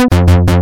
you.